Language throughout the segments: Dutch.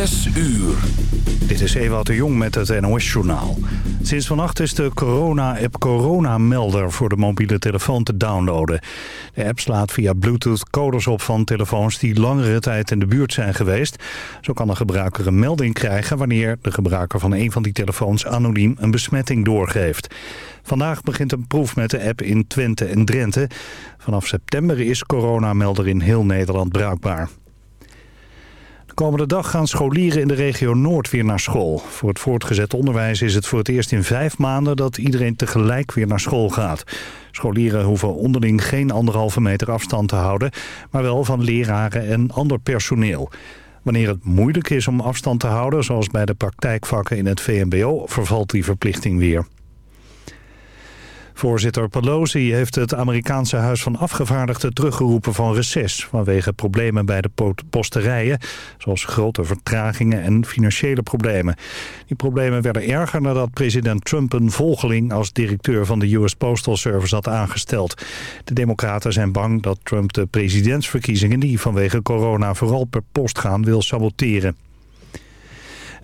Zes uur. Dit is Ewout de Jong met het NOS-journaal. Sinds vannacht is de corona-app Corona-melder voor de mobiele telefoon te downloaden. De app slaat via Bluetooth codes op van telefoons die langere tijd in de buurt zijn geweest. Zo kan een gebruiker een melding krijgen wanneer de gebruiker van een van die telefoons anoniem een besmetting doorgeeft. Vandaag begint een proef met de app in Twente en Drenthe. Vanaf september is Corona-melder in heel Nederland bruikbaar. De komende dag gaan scholieren in de regio Noord weer naar school. Voor het voortgezet onderwijs is het voor het eerst in vijf maanden dat iedereen tegelijk weer naar school gaat. Scholieren hoeven onderling geen anderhalve meter afstand te houden, maar wel van leraren en ander personeel. Wanneer het moeilijk is om afstand te houden, zoals bij de praktijkvakken in het VMBO, vervalt die verplichting weer. Voorzitter Pelosi heeft het Amerikaanse Huis van Afgevaardigden teruggeroepen van reces... vanwege problemen bij de posterijen, zoals grote vertragingen en financiële problemen. Die problemen werden erger nadat president Trump een volgeling als directeur van de US Postal Service had aangesteld. De democraten zijn bang dat Trump de presidentsverkiezingen die vanwege corona vooral per post gaan wil saboteren.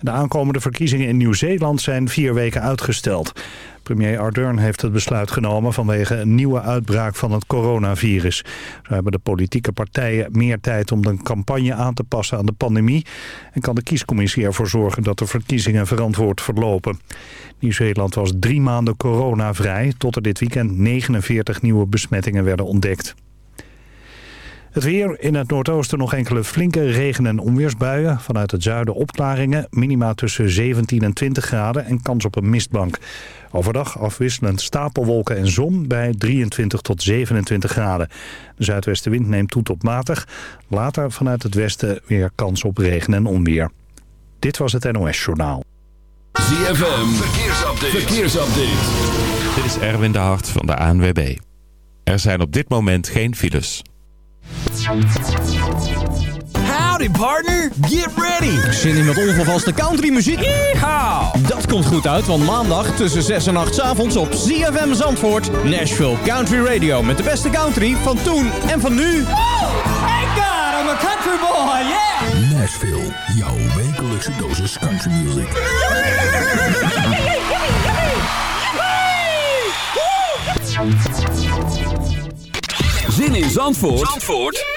De aankomende verkiezingen in Nieuw-Zeeland zijn vier weken uitgesteld. Premier Ardern heeft het besluit genomen vanwege een nieuwe uitbraak van het coronavirus. Zo hebben de politieke partijen meer tijd om de campagne aan te passen aan de pandemie... en kan de kiescommissie ervoor zorgen dat de verkiezingen verantwoord verlopen. Nieuw-Zeeland was drie maanden coronavrij tot er dit weekend 49 nieuwe besmettingen werden ontdekt. Het weer, in het noordoosten nog enkele flinke regen- en onweersbuien. Vanuit het zuiden opklaringen, minima tussen 17 en 20 graden en kans op een mistbank. Overdag afwisselend stapelwolken en zon bij 23 tot 27 graden. De zuidwestenwind neemt toe tot matig. Later vanuit het westen weer kans op regen en onweer. Dit was het NOS Journaal. ZFM, verkeersupdate. verkeersupdate. Dit is Erwin de Hart van de ANWB. Er zijn op dit moment geen files. Howdy partner, get ready! Zin in wat ongevaste countrymuziek? Yeehaw! Dat komt goed uit, want maandag tussen 6 en 8 s avonds op ZFM Zandvoort... Nashville Country Radio met de beste country van toen en van nu. Thank God, I'm a country boy, yeah! Nashville, jouw wekelijkse dosis country music. Zin in Zandvoort, Zandvoort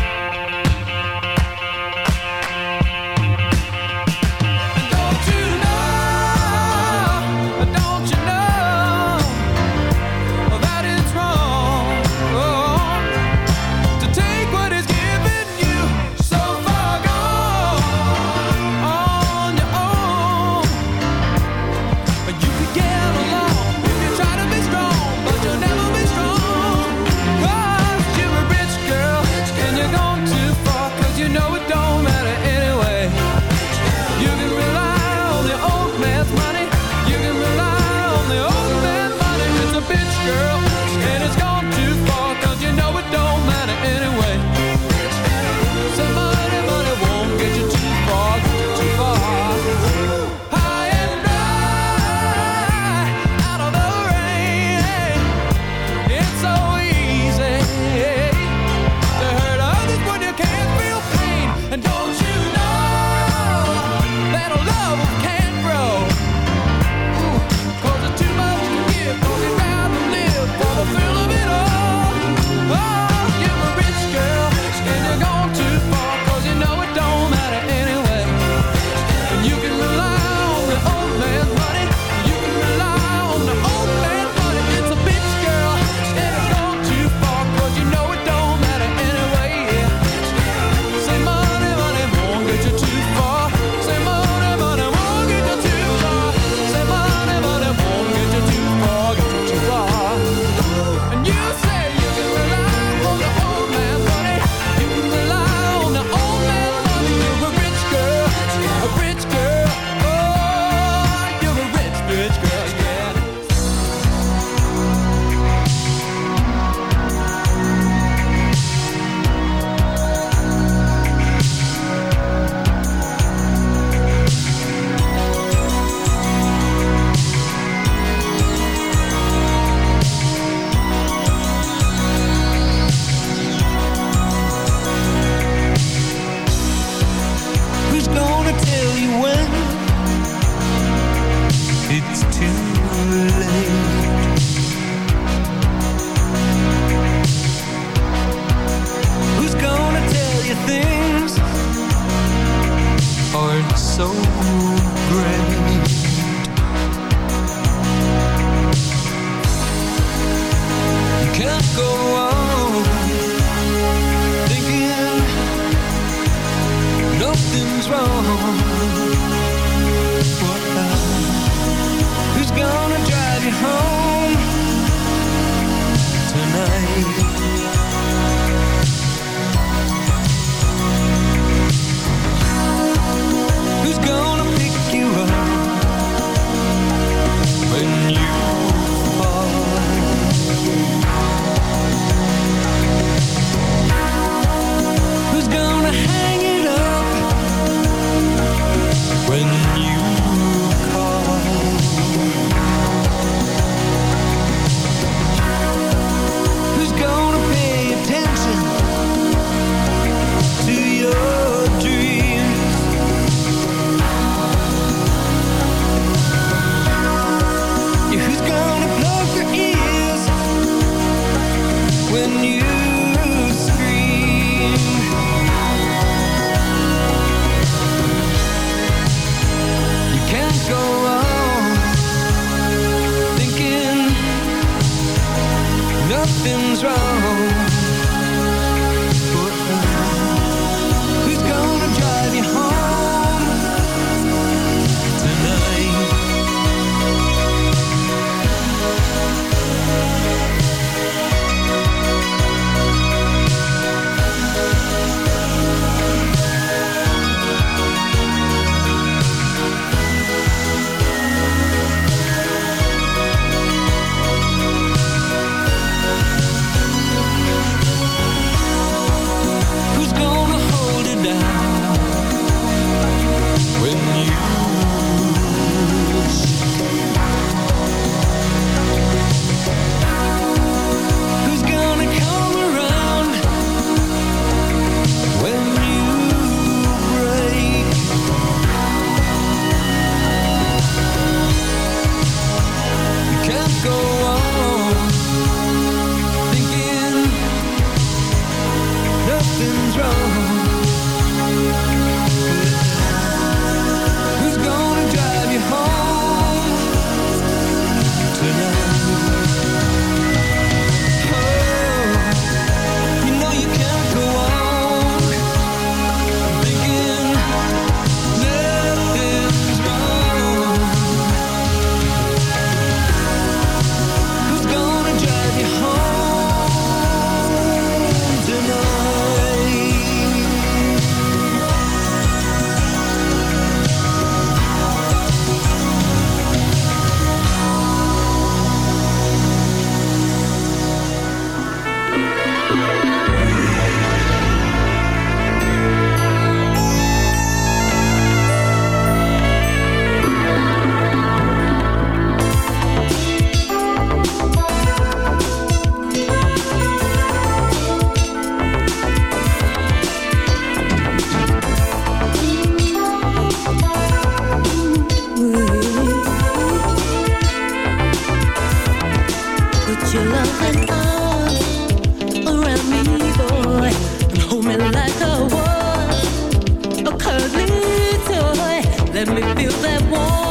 So great. Let me feel that warmth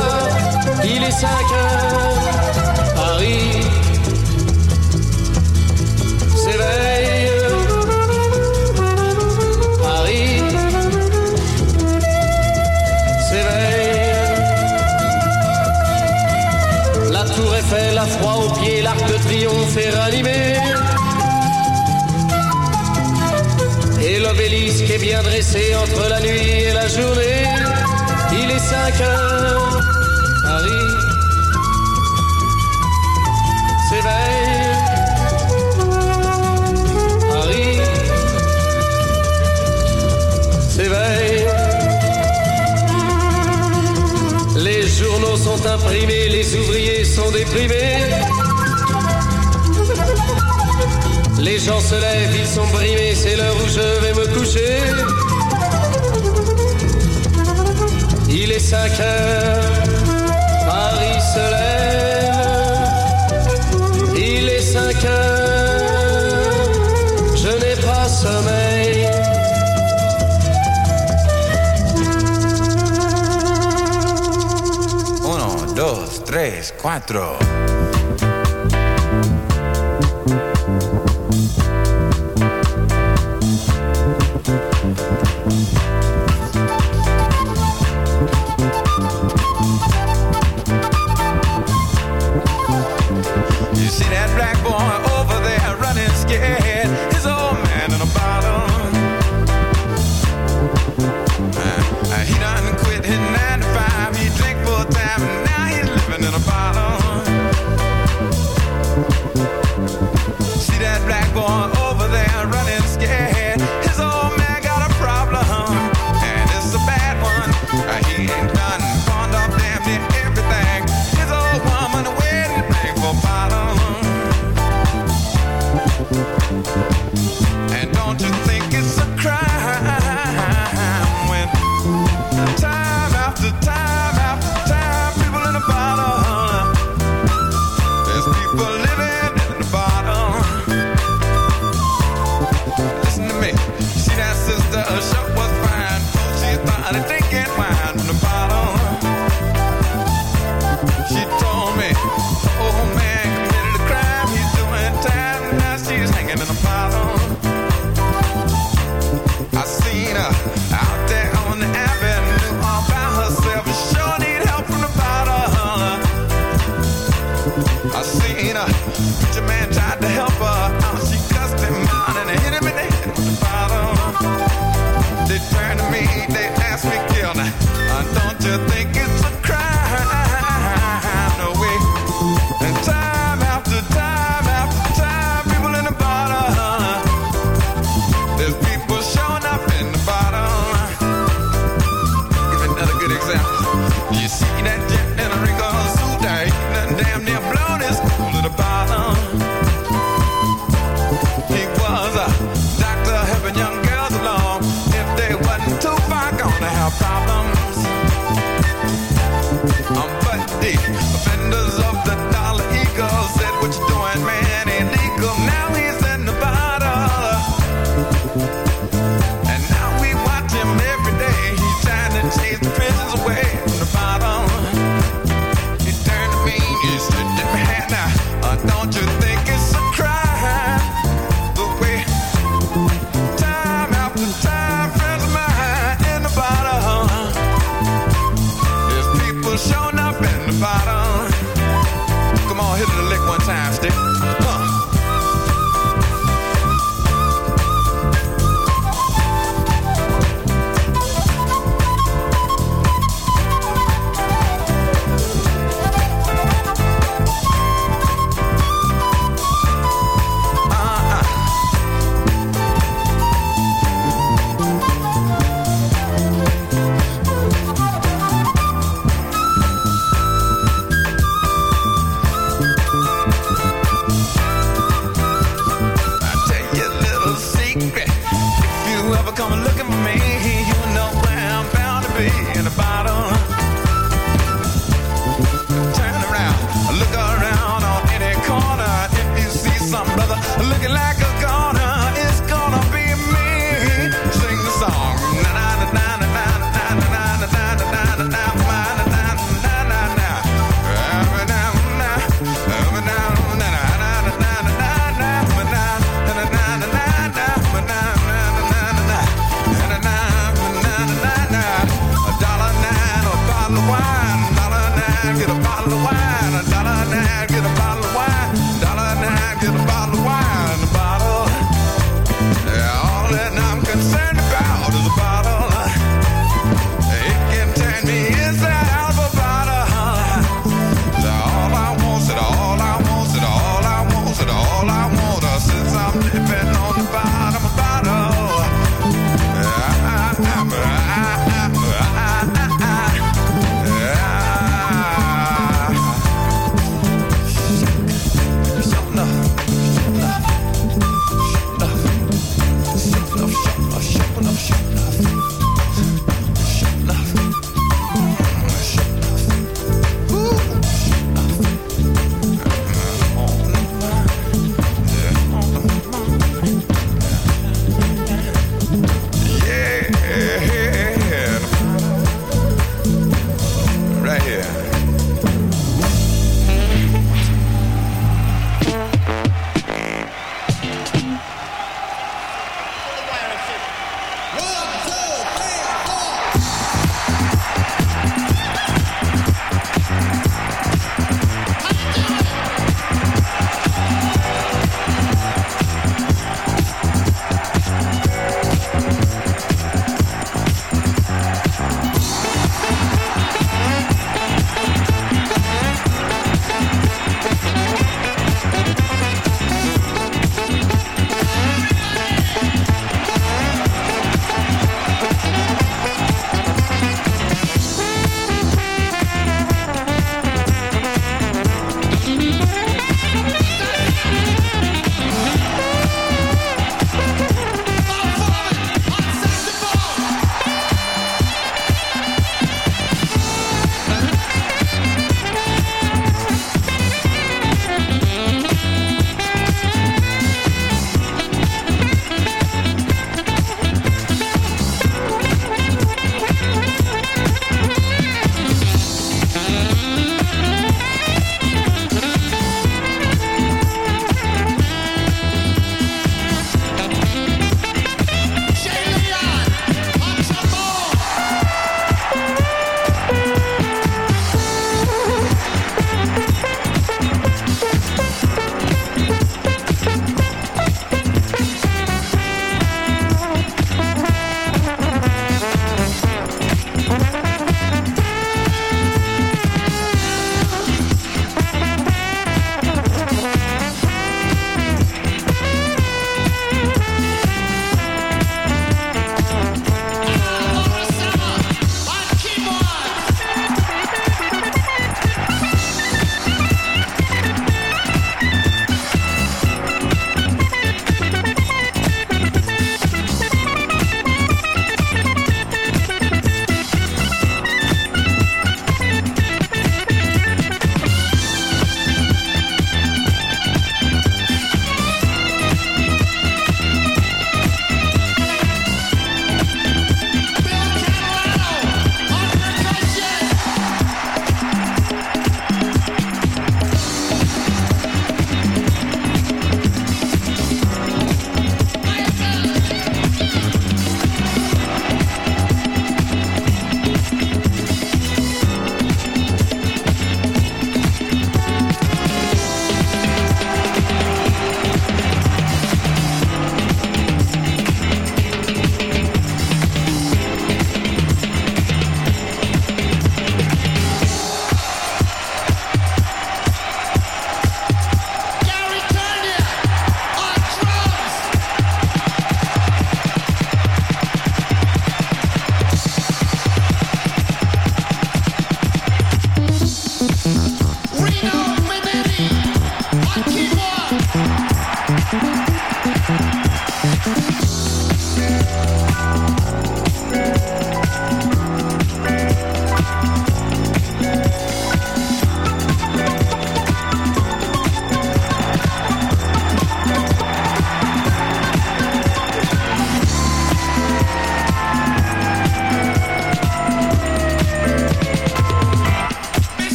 les sacs.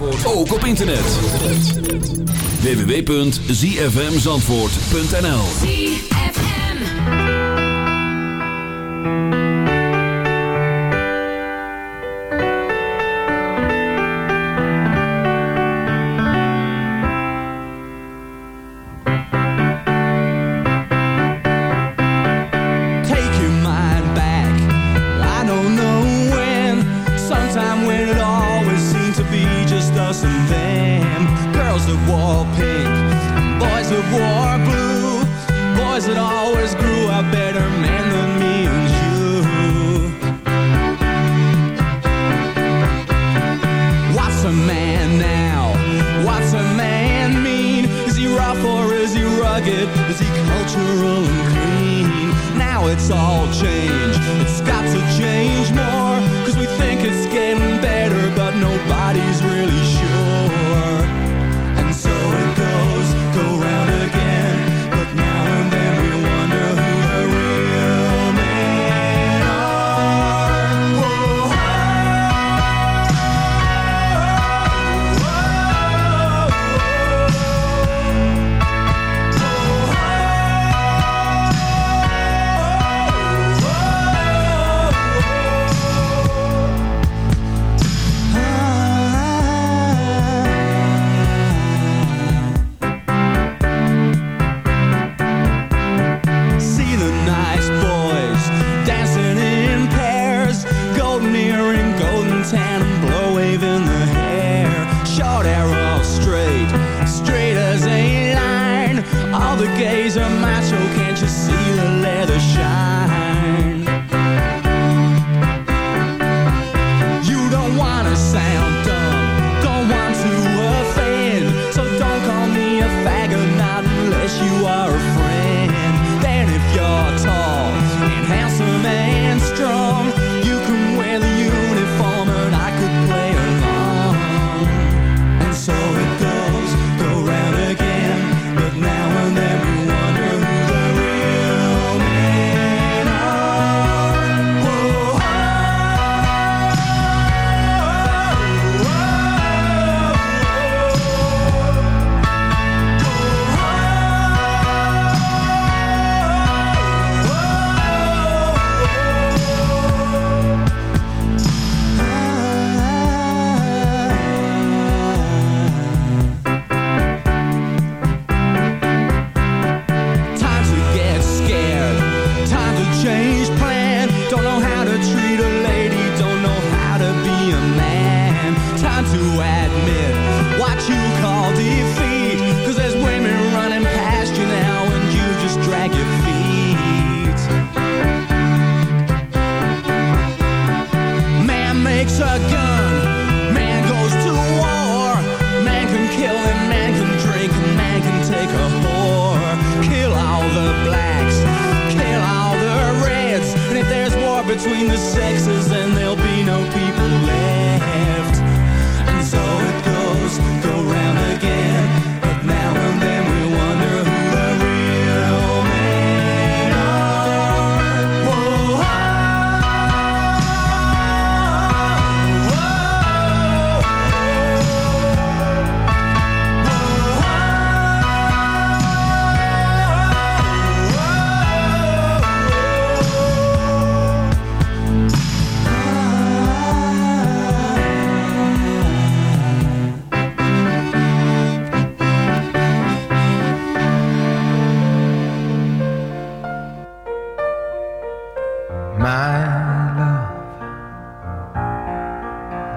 Zandvoort. Ook op internet. www.zfmzandvoort.nl Take your mind back. I don't know when Sometime when it all and them Girls that wore pink Boys that wore blue Boys that always grew better than me and you What's a man now? What's a man mean? Is he rough or is he rugged? Is he cultural and clean? Now it's all changed It's got to change more Cause we think it's getting better nobody's really sure.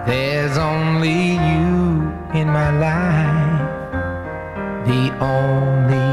There's only you in my life, the only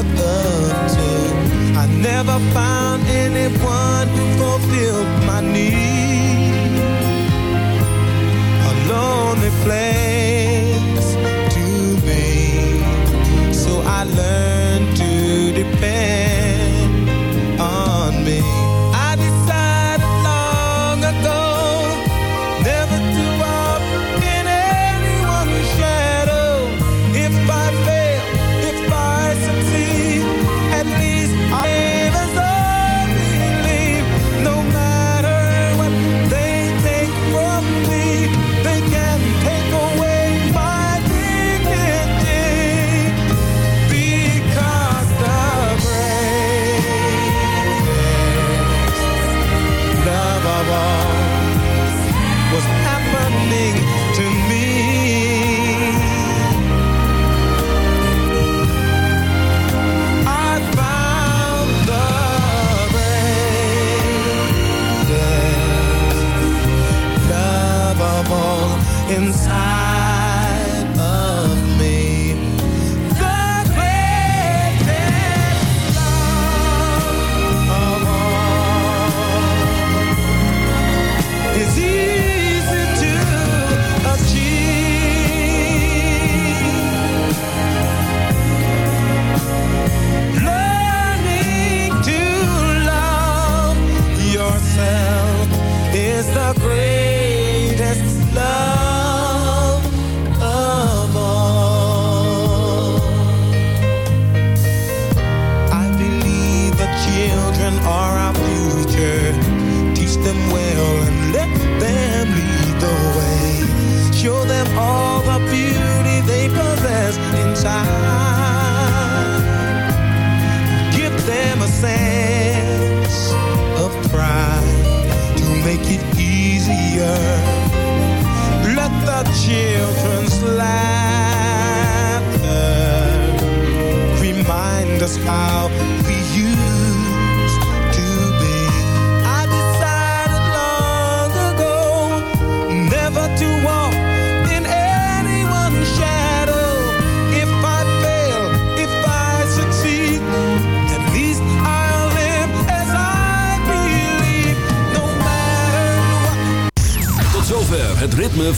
I never found anyone who fulfilled my need. A lonely place